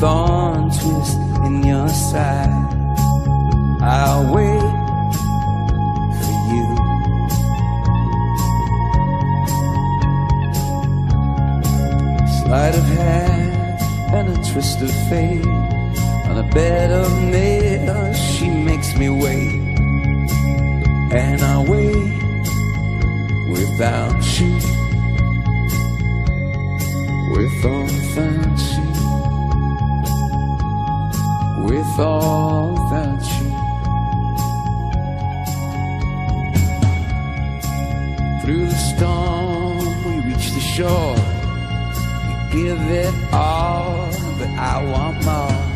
thorn twist in your side. I'll wait for you. Sleight of hand and a twist of fate. On a bed of nails, she makes me wait. And I wait without you, with all the. all that you Through the storm we reach the shore. We give it all, but I want more.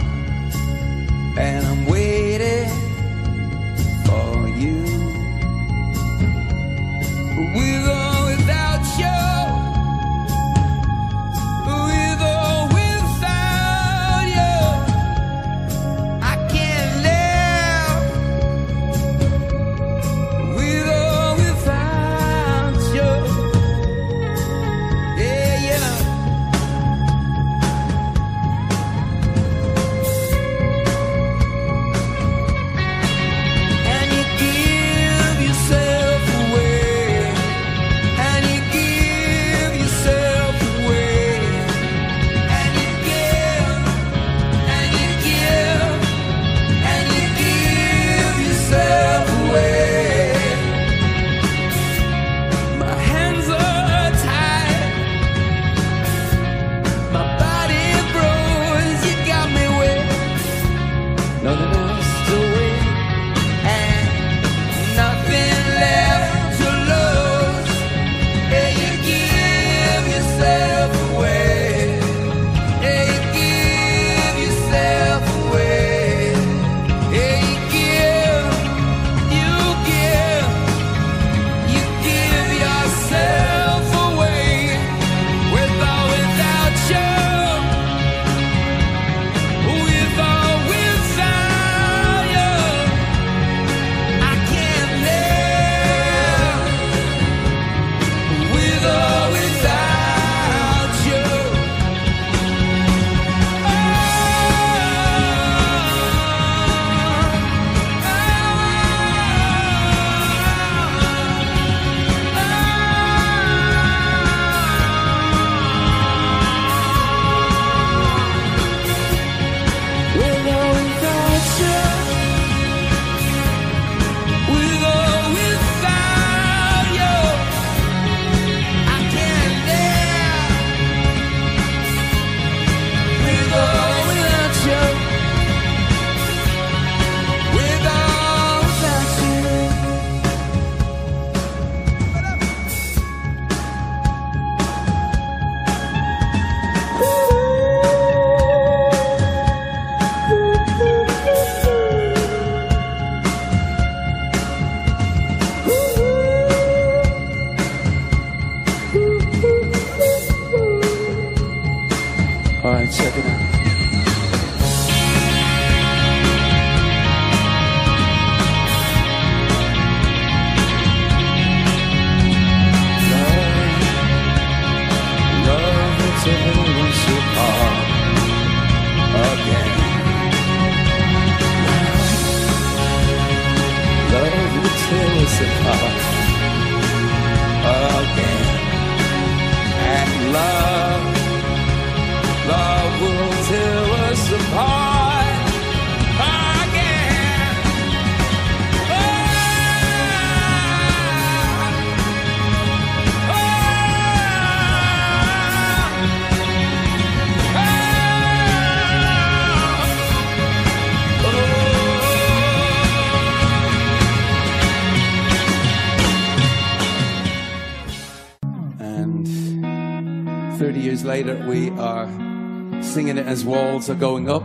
as walls are going up.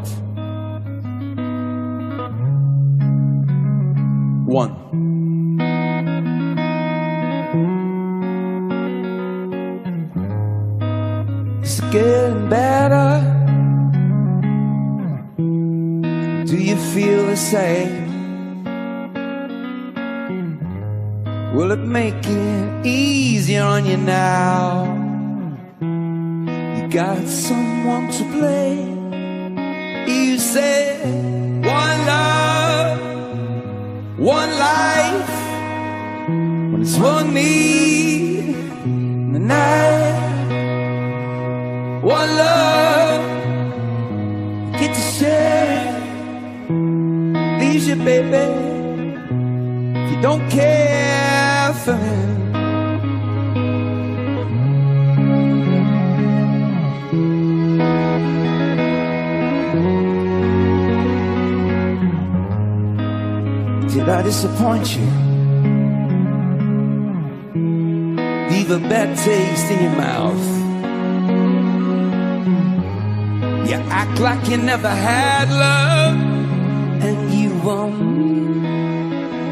You act like you never had love, and you want me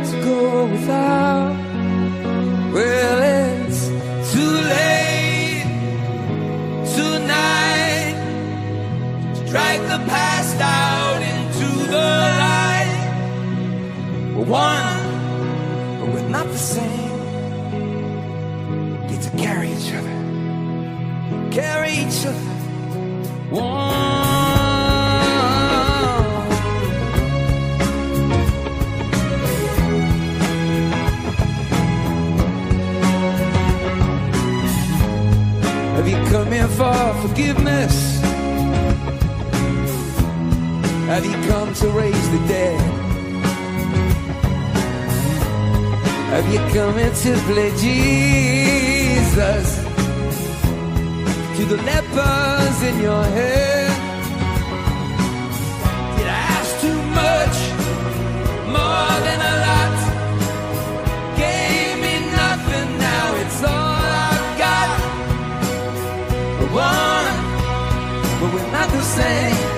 to go without. Well, it's too late tonight to drag the past out into the light. One, but we're not the same. Get to carry each other, carry each other. One. For forgiveness? Have you come to raise the dead? Have you come here to play Jesus to the lepers in your head? We're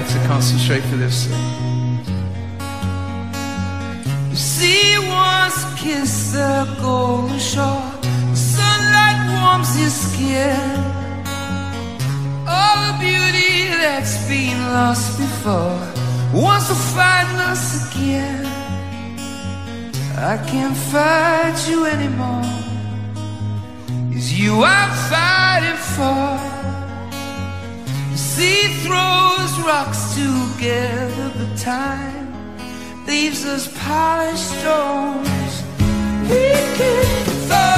have to concentrate for this. She once kissed the golden shore. The sunlight warms your skin. All the beauty that's been lost before wants to find us again. I can't fight you anymore. It's you I'm fighting for. She throws rocks together, but time leaves us polished stones. We can fall.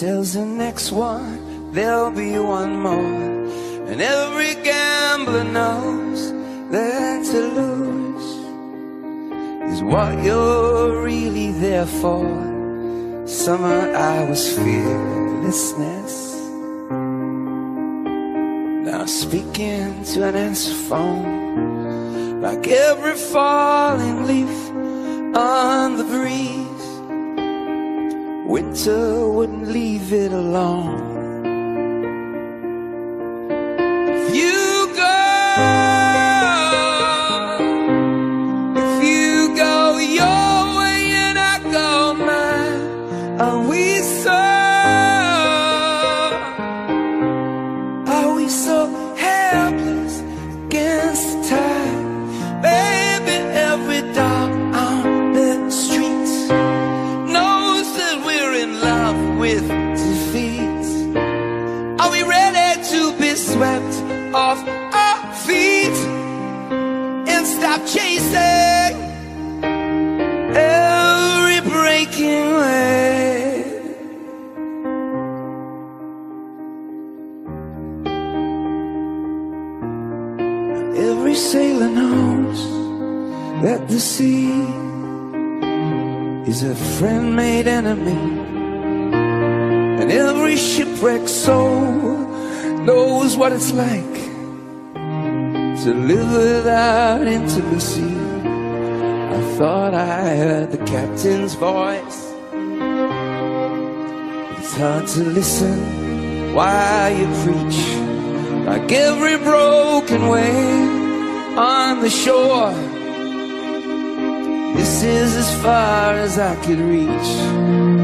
Tells the next one, there'll be one more. And every gambler knows that to lose is what you're really there for. Summer I was fearlessness. Now speaking to an answer phone, like every falling leaf on the breeze Winter wouldn't leave it alone. what it's like to live without intimacy. I thought I heard the captain's voice. It's hard to listen while you preach. Like every broken wave on the shore. This is as far as I could reach.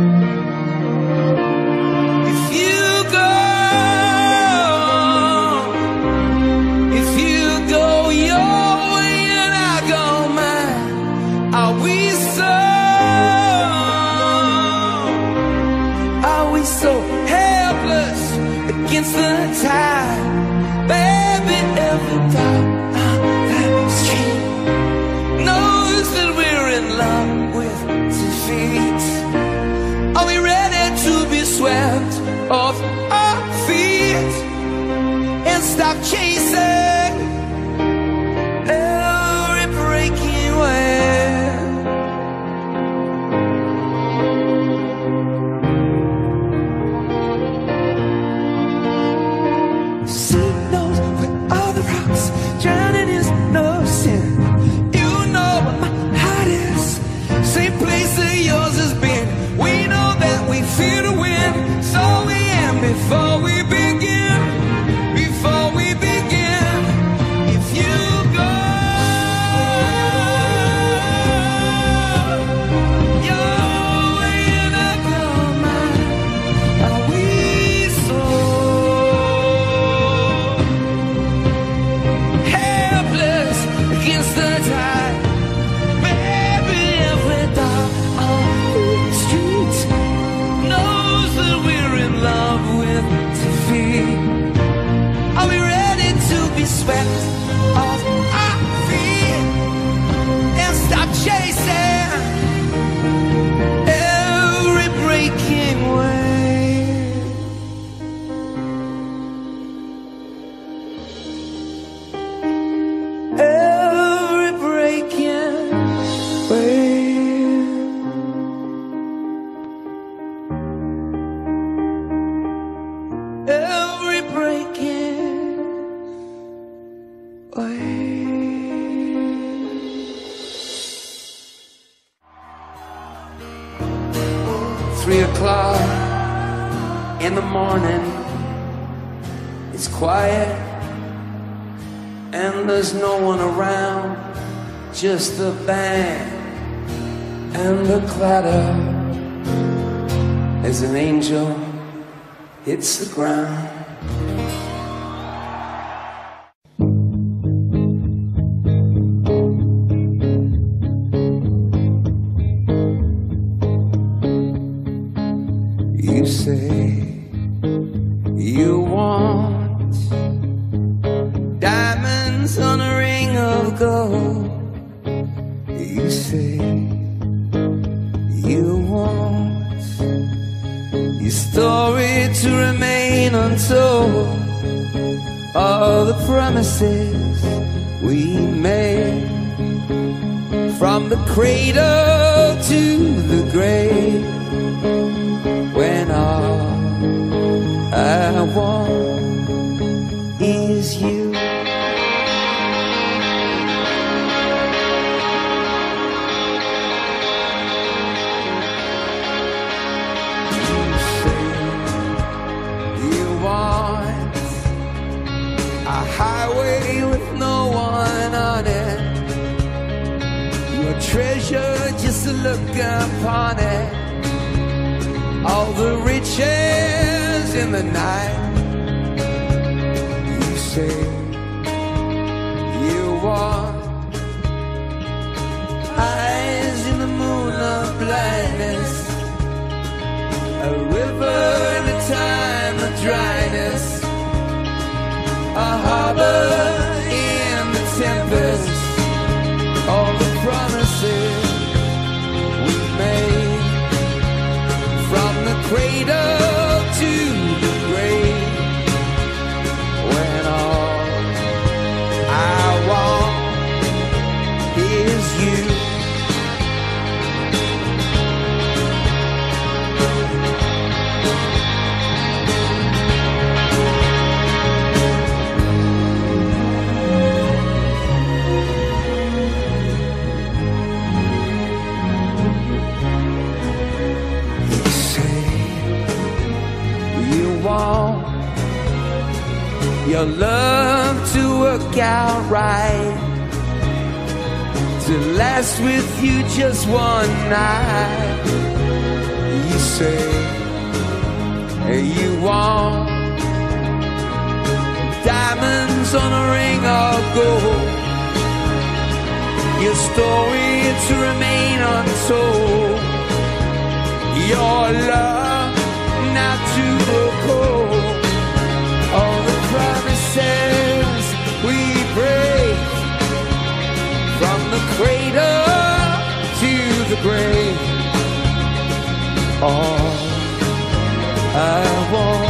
is the bang and the clatter as an angel hits the ground. A river at a time. Your love to work out right. To last with you just one night. You say you want diamonds on a ring of gold. Your story to remain untold. Your love not to the. The to the grave. All I want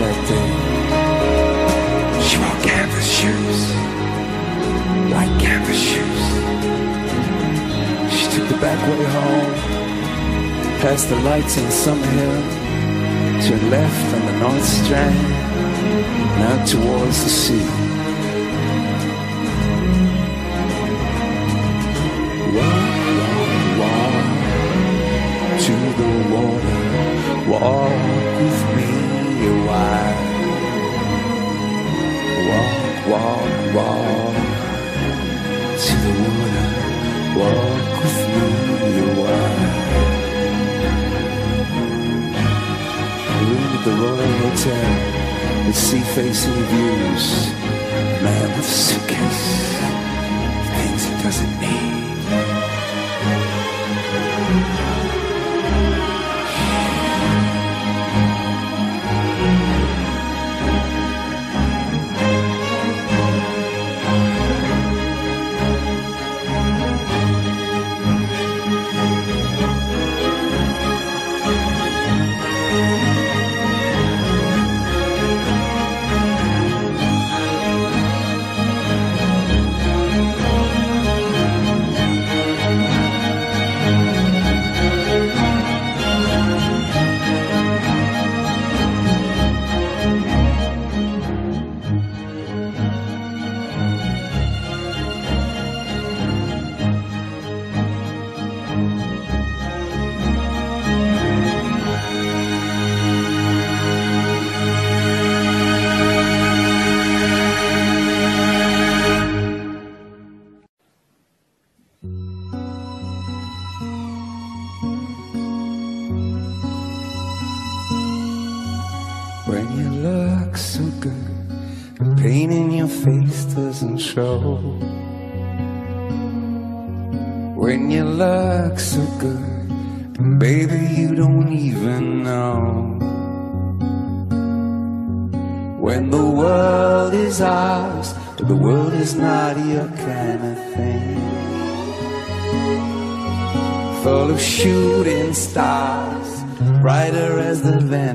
that day. She wore canvas shoes, white canvas shoes. She took the back way home, past the lights in Summerhill, turned left on the North Strand, and out towards the sea. Walk, walk, walk to the water. Walk Walk, walk, walk to the water. Walk with me a while. Room at the Royal Hotel with sea facing views. Man with suitcase,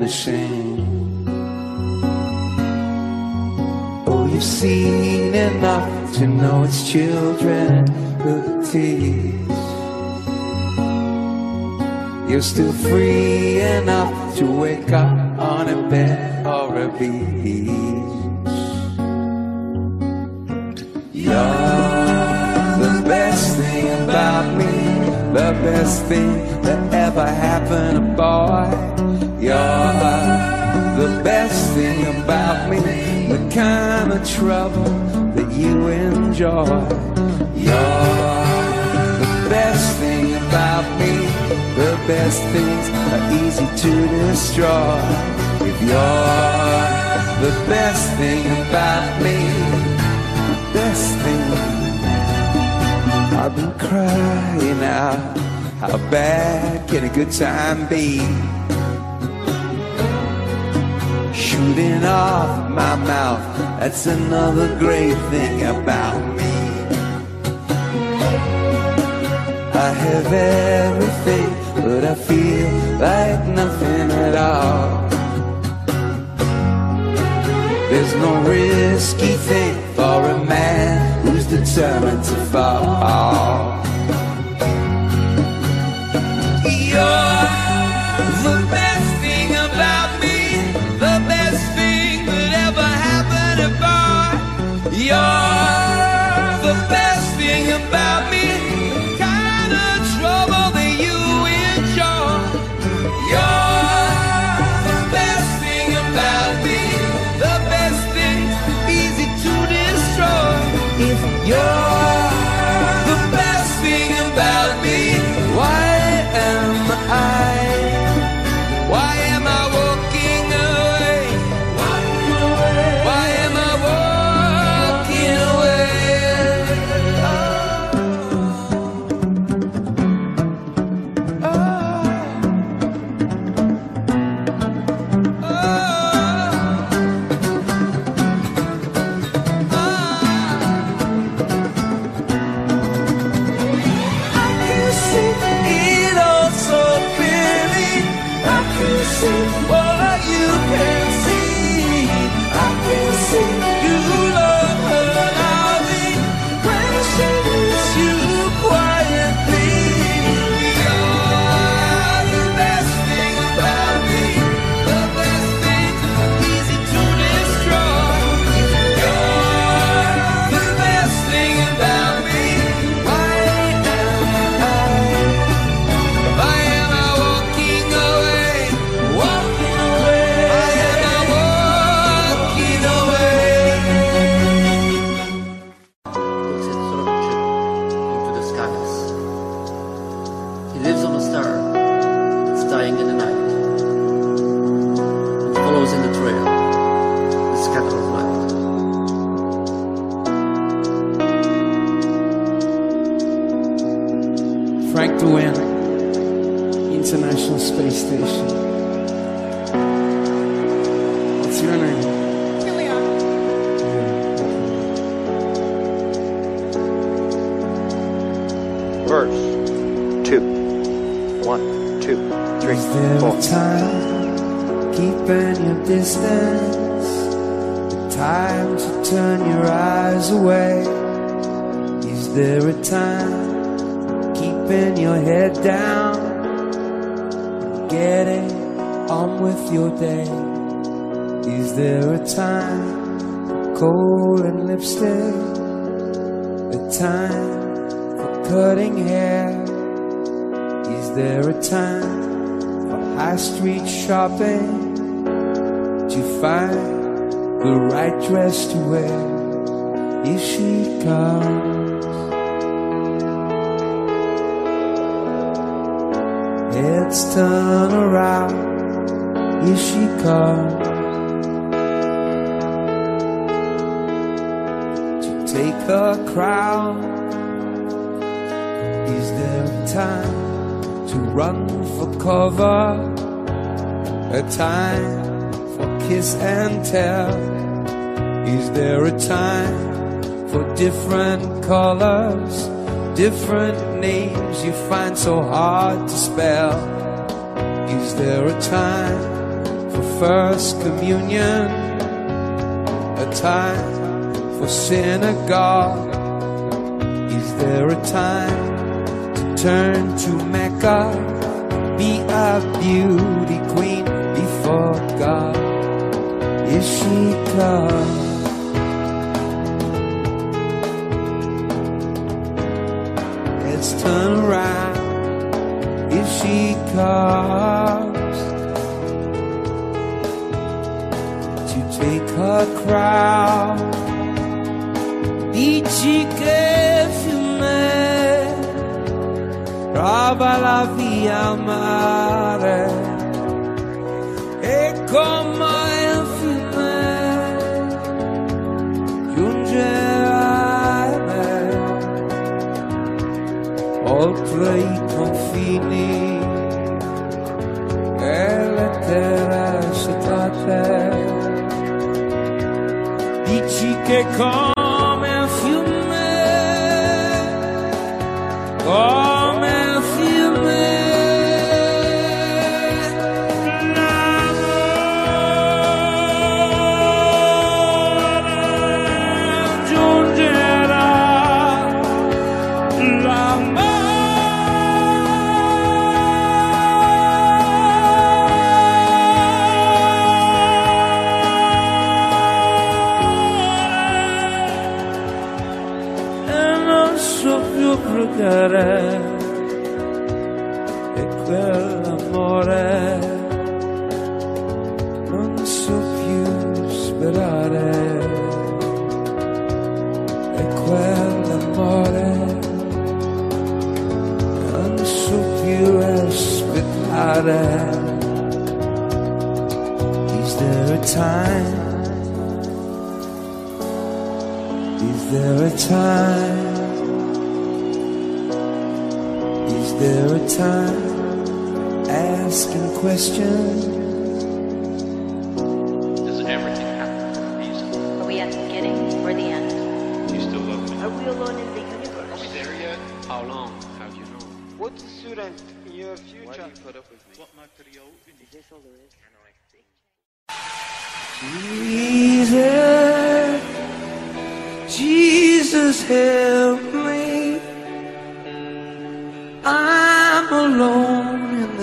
the vanishing. Oh, you've seen enough to know it's children who tease. You're still free enough to wake up on a bed or a beach. You're the best thing about me, the best thing that ever happened, boy. Trouble that you enjoy. You're the best thing about me, the best things are easy to destroy. If you're the best thing about me, the best thing. I've been crying out, how bad can a good time be? Shooting off my mouth, that's another great thing about me. I have everything, but I feel like nothing at all. There's no risky thing for a man who's determined to fall. You're the best You're the best thing about me, Verse two. One, two, three, Is there four. a time keeping your distance? The time to turn your eyes away? Is there a time keeping your head down? and Getting on with your day? Is there a time kohl and lipstick? A time cutting hair? Is there a time for high street shopping to find the right dress to wear? If she comes, heads turn around. If she comes to take the crown, is there a time to run for cover? A time for kiss and tell? Is there a time for different colors, different names you find so hard to spell? Is there a time for first communion? A time for synagogue? Is there a time return to Mecca, be a beauty queen before God, if she comes. Let's turn around if she comes to take her crown. be she care? Trova la via al mare. E come il fiume giungerai a me. Oltre i confini e le terre setate dici che come e quell'amore non so più sperare e quell'amore non so più aspettare Is there a time? Is there a time? Is there a time Asking questions Does everything happen for a reason? Are we at the beginning or the end? Do you still love me? Are we alone in the universe? Are we there yet? How long have you known? What student in your future? Why do you put up with me? What material? Is this all there is? Jesus, Jesus help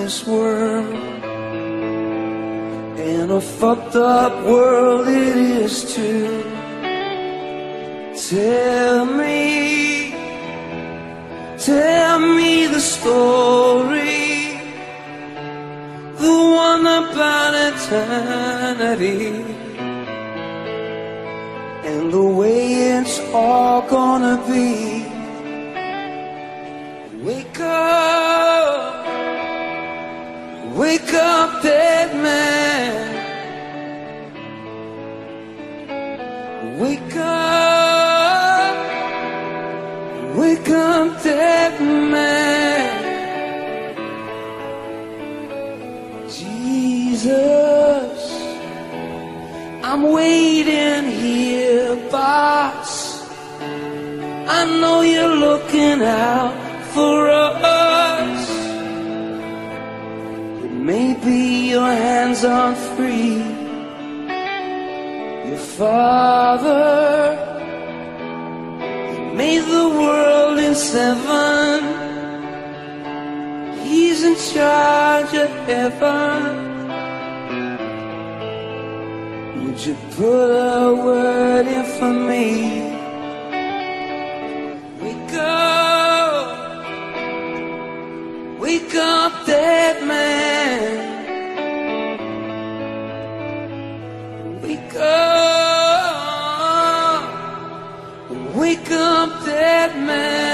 this world. In a fucked up world it is too. Tell me, tell me the story. The one about eternity and the way it's all gonna be. Wake up, dead man. Wake up, wake up, dead man. Jesus, I'm waiting here, boss. I know you're looking out for us. Maybe your hands aren't free. Your father he made the world in seven. He's in charge of heaven. Would you put a word in for me? Wake up, wake up, dead man. Wake up, wake up, dead man.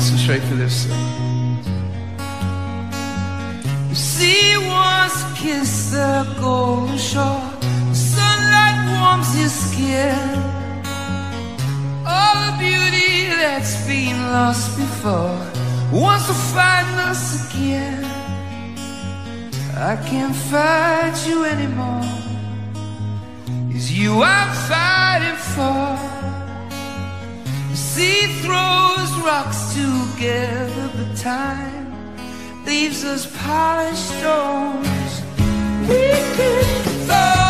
concentrate for this thing. Sea once kissed the golden shore. The sunlight warms your skin. All the beauty that's been lost before wants to find us again. I can't fight you anymore. It's you I'm fighting for. See through rocks together, but time leaves us polished stones. We could fall.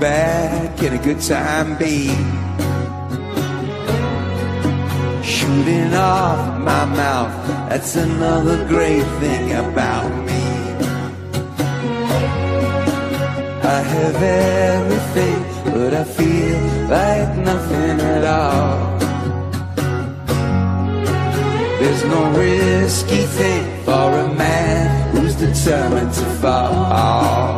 back, can a good time be? Shooting off my mouth, that's another great thing about me. I have everything, but I feel like nothing at all. There's no risky thing for a man who's determined to fall.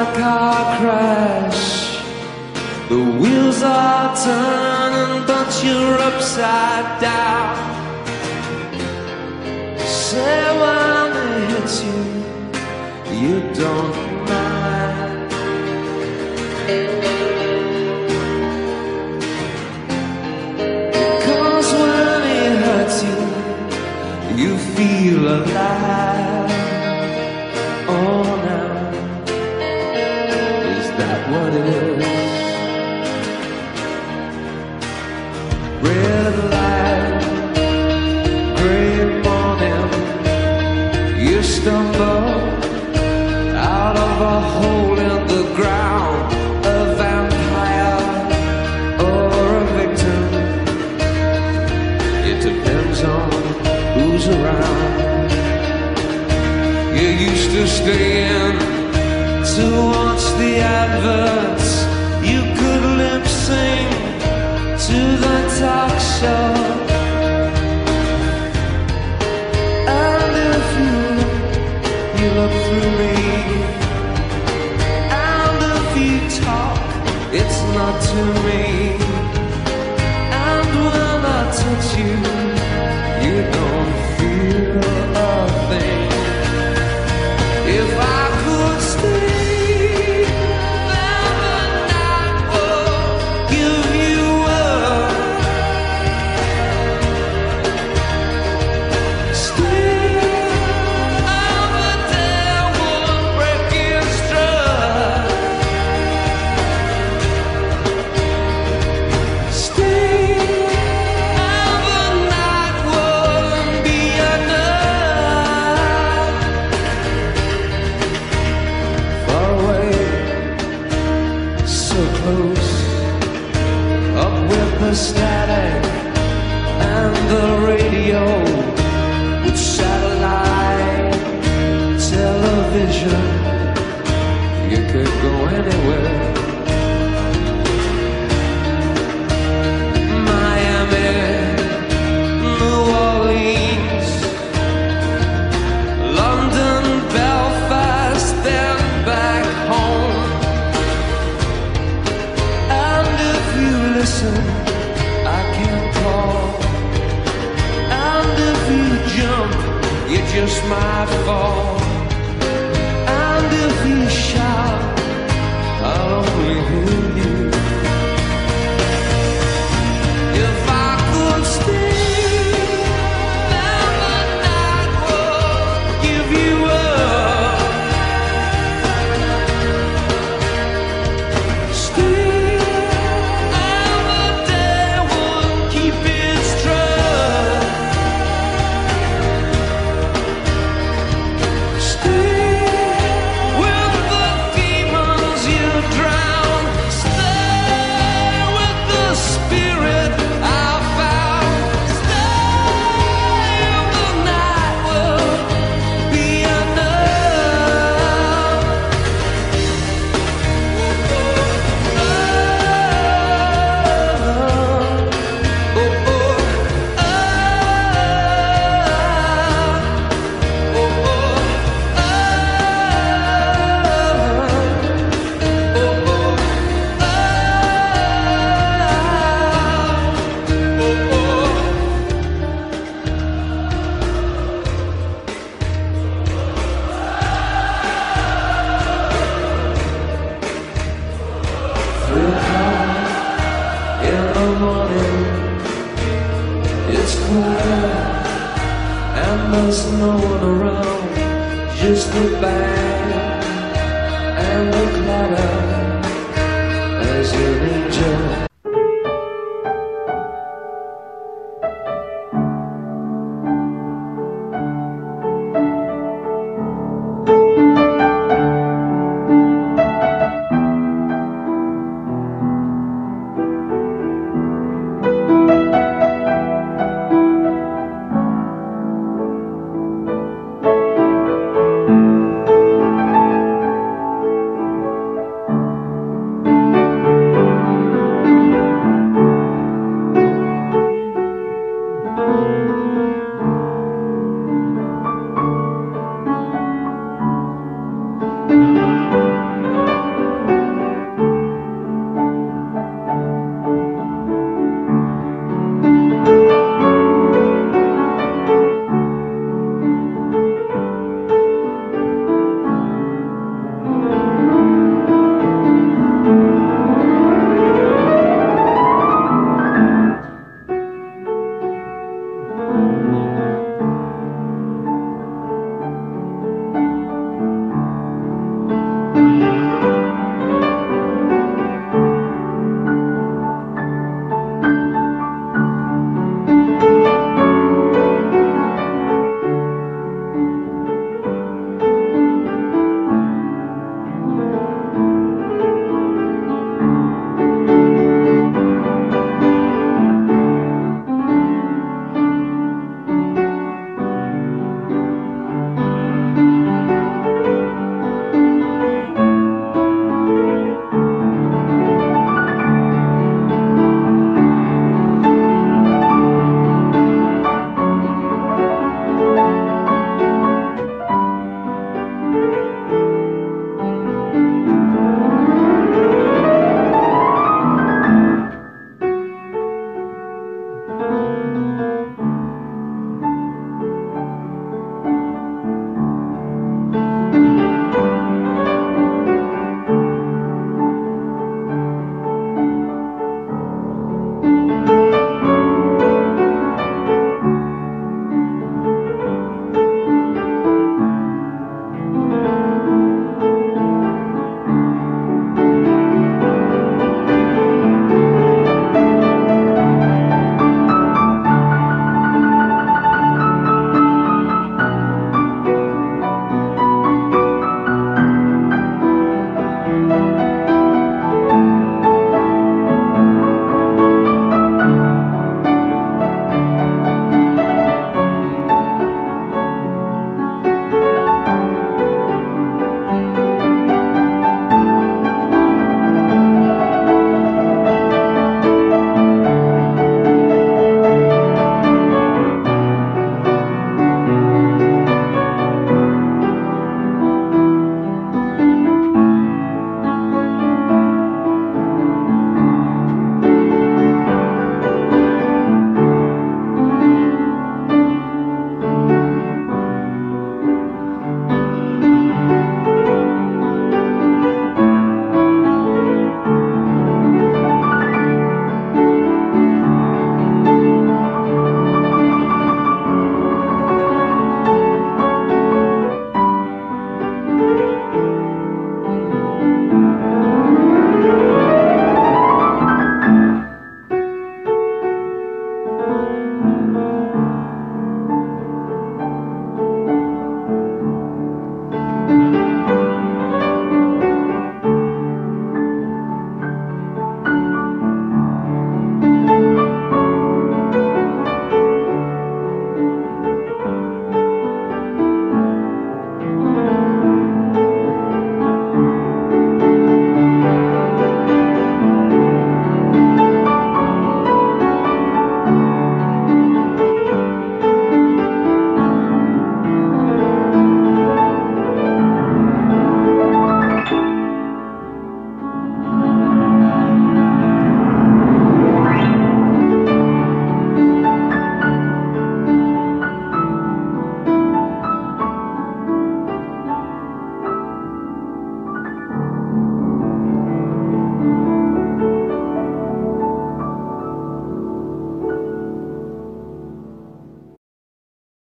a car crash. The wheels are turning But you're upside down. Say when it hits you You don't mind. Because when it hurts you You feel alive. stand to watch the adverts. You could lip sync to the talk show. And if you, you look through me. And if you talk, it's not to me. And when I touch you.